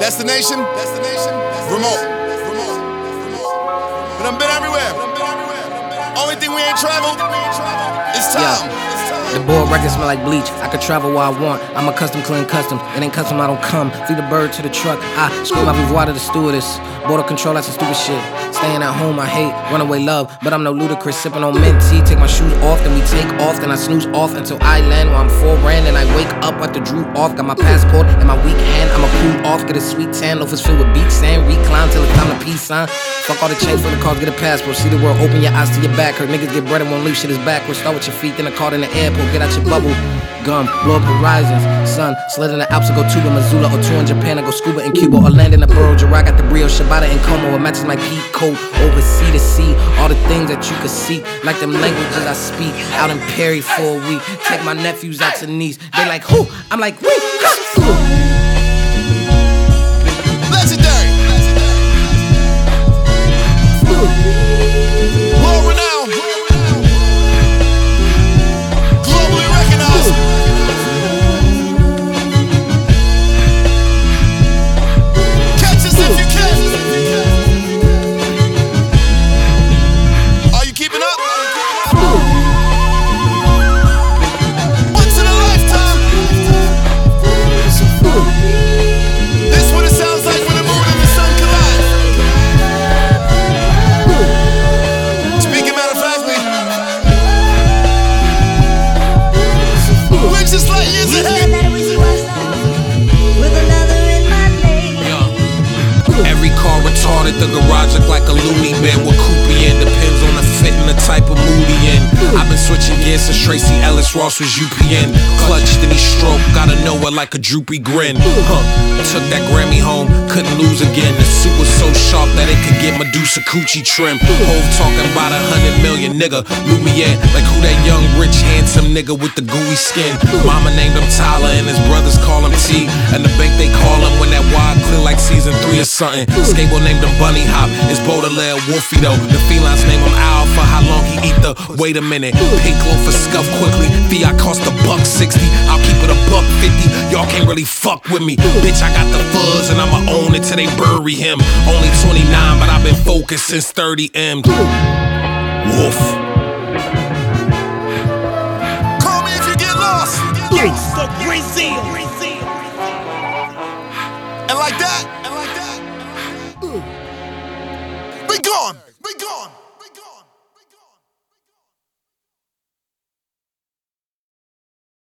Destination? Destination? Remote. But I've been everywhere. Only thing we ain't traveled is time. The board records smell like bleach. I could travel where I want. I'm a custom clean custom. It ain't custom, I don't come. Feed the bird to the truck. I scream my revoir to the stewardess. Border control, that's some stupid shit. Staying at home, I hate. Runaway love, but I'm no Ludacris. Sipping on mint tea. Take my shoes off, then we take off. Then I snooze off until I land where I'm four brand. And I wake up at the Drew off. Got my passport and my weak hand. I'ma cool off. Get a sweet tan. Loafers filled with beach sand. Recline till it's time to peace sign. Fuck all the change for the cars, get a passport. See the world, open your eyes to your back. Hurt niggas get bread and won't leave shit is backwards. Start with your feet, then a card in the airport. Get out your bubble. Gum, blow up horizons. Sun, slid in the Alps, or go tuba Missoula, or tour in Japan, or go scuba in Cuba, or land in the borough. Gerard got the Brio, Shabata and Como. It matches my peak coat over sea to sea. All the things that you could see, like them languages I speak. Out in Perry for a week. Take my nephews out to Nice. They like, who? I'm like, wait. Every car retarded, the garage look like a loony bin with Coopy in. Depends on the fit and the type of mood he in. I've been switching gears since Tracee Ellis Ross was UPN. Clutched and he stroke, gotta know it like a droopy grin. Huh. Took that Grammy home, couldn't lose again. The suit was so sharp that it could get Medusa coochie trim. Hov talking about a million, nigga. Lumiere, like who that young, rich, handsome nigga with the gooey skin. Mama named him Tyler and his brothers call him T. And the bank they call him when that wide clear like season three or something. Skateboard named him Bunny Hop. It's Baudelaire Wolfie though. The felines name him Al for how long he eat the. Wait a minute. Pink loaf for scuff quickly. Fiat cost a buck sixty. I'll keep it a buck fifty. Y'all can't really fuck with me. Bitch, I got the fuzz and I'ma own it till they bury him. Only 29, but I've been focused since 30 M wolf. Call me if you get lost. Gangsta Grillz. And like that.